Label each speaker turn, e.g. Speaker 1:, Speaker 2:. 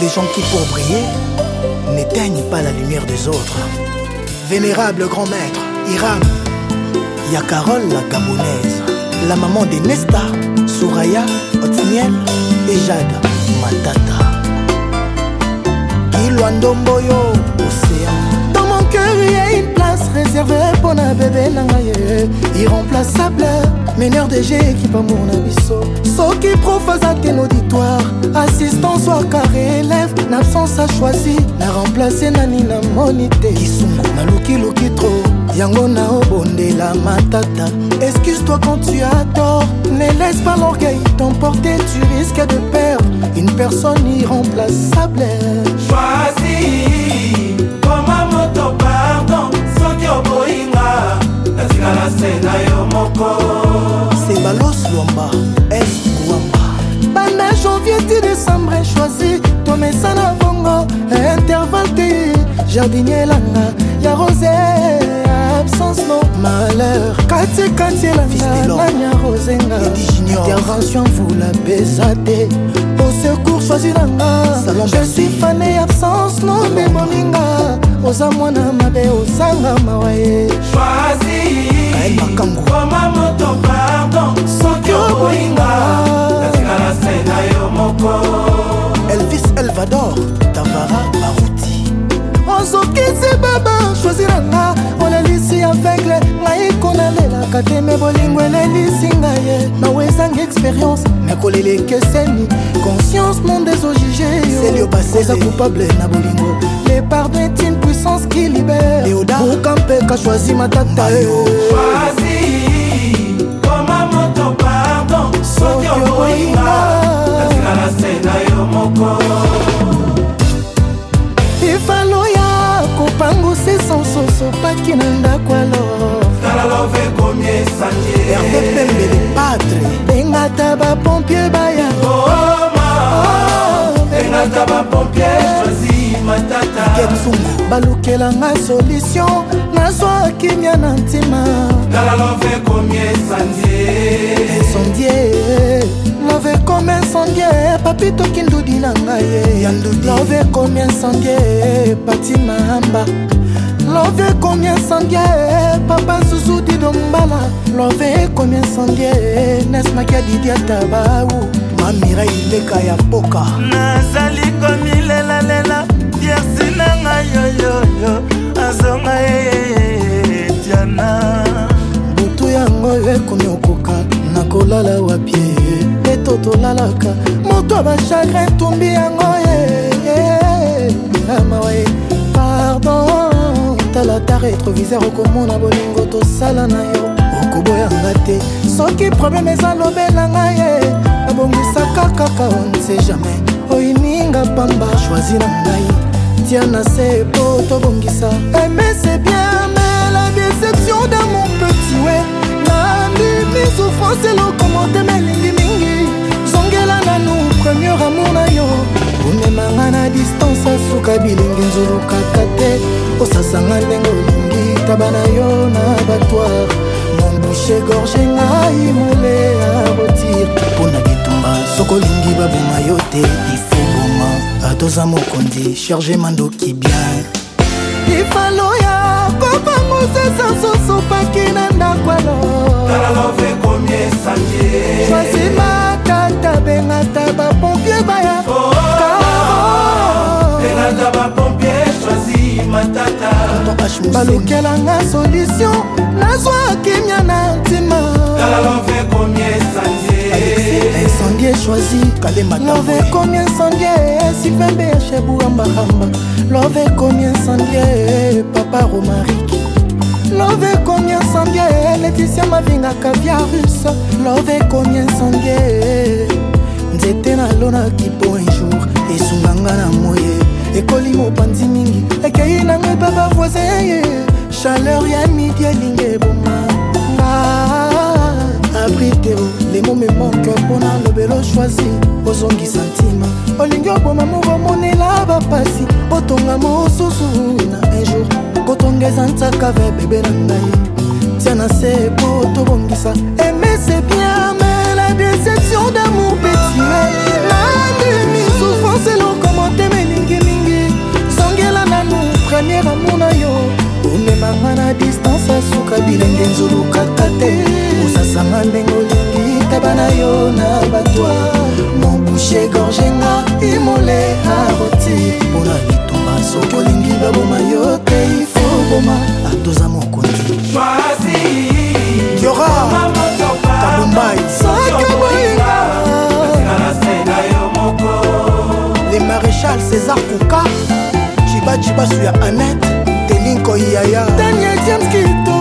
Speaker 1: les gens qui, pour briller, n'éteignent pas la lumière des autres. Vénérable grand maître, Iram, Yacarol Carole la Gabonaise, la maman des Nesta, Souraya, Otniel et Jade, Matata. Kilwandomboyo, océan. Dans mon cœur, il y a une place réservée pour un bébé Nangaye, irremplaçable. Meneur de G, mon mourir. Ce qui professe à tes assistant carré élève n'absence a choisi na remplacé nani na monité te kisungu nalukiluki trop yango na obondela matata excuse toi quand tu as tort ne laisse pas l'orgueil t'emporter tu risques de perdre une personne irremplaçable un mot moto pardon Sokyo oboyinga La se na C'est moko sebaloslomba servieti décembre choisi tomesa na bongo interval te jardinier langa ya rose absence no malheur katiekalanga rosenga intervention vula pesa te au secours choisi nanga je suis fané absence no memoninga oza mwana mabe ozanga mawa ye makambo soki okoyinga ah. elvis elvador tavara baruti ozokisi baba shwaziranga olelisi aveugle ngai konalelaka te me bolingo elelisi ngai ye nawezanga experience nakolela ekeseni conscience monde ezojuge yokoza coupable na bolingo le pardon est une puissance qui libère okampe ka choisi matata yo wow. ozalaki na ndako aloerpepembele padre engata bapompie baya oh, kemsungu balukelanga solution nazwa kimia na ntima insondie love ekomi insondie papi tokindudi na ngai ye love ekomi insondie patimamba love ekomi insandie papa zuzu didombala love ekomi insandie nesmakia didia tabau mamira ileka ya mboka nazali komilelalela diasi nanga yoyoyo azonga etiana eh, eh, eh, butu yango ekomi okoka nakolala wapie eto tolalaka moto bachagrin tumbi yango ye amawae pardon otalata retroviseur okomona bolingo tosala na yo okoboyanga te soki probleme eza lobelanga ye nabongisaka kaka onse jamai oyininga pamba shwazi na ngai tia na se po tobongisa aime c'est bien mais la déception dans mon petit we nandimi souffrance elokomotema elingi mingi zongela nanu premier amour kozanga na distance asuka bilingi nzulukaka te osasanga ndenge olingi taba na yo na batwire mobushe gorge ngai mole ya botire mpo na bitumba soki olingi baboma yo te ifo boma atoza mokonzi charge mandoki bien ifaloya kopangosesa soso paki na ndako balokelanga solution nazwa kimia na ntima incendie choisi love ekomi incendie sipembe ya cheburambahamba love ekomi incendie papa romariki love ekomi incendie leticia mavingaka viarus love ekomi incendie nzete nalonaki po un jour esunganga na moye ekoli mopanzi mingi ekei na ngai baba voisin ye chaleur ya midi elingi eboma ah, abriteo oh. lemo memonke mpona lobelo shwazi ozongi santima olingi oboma moko monela bapasi otonga mosusu na un jour kotonga eza ntaka ve bebe na ngai tia na se po yo omemanga na distance asuka bilenge nzulukaka te osasanga ndenge olingi taba na yo na batwa mobushe gorgenga imole aroti mpona bitumba soki olingi baboma yo te ifo boma atoza ah, mokonzi yora kabumbai le maréchal césar koka cibacibasu ya anete niko yaya ndani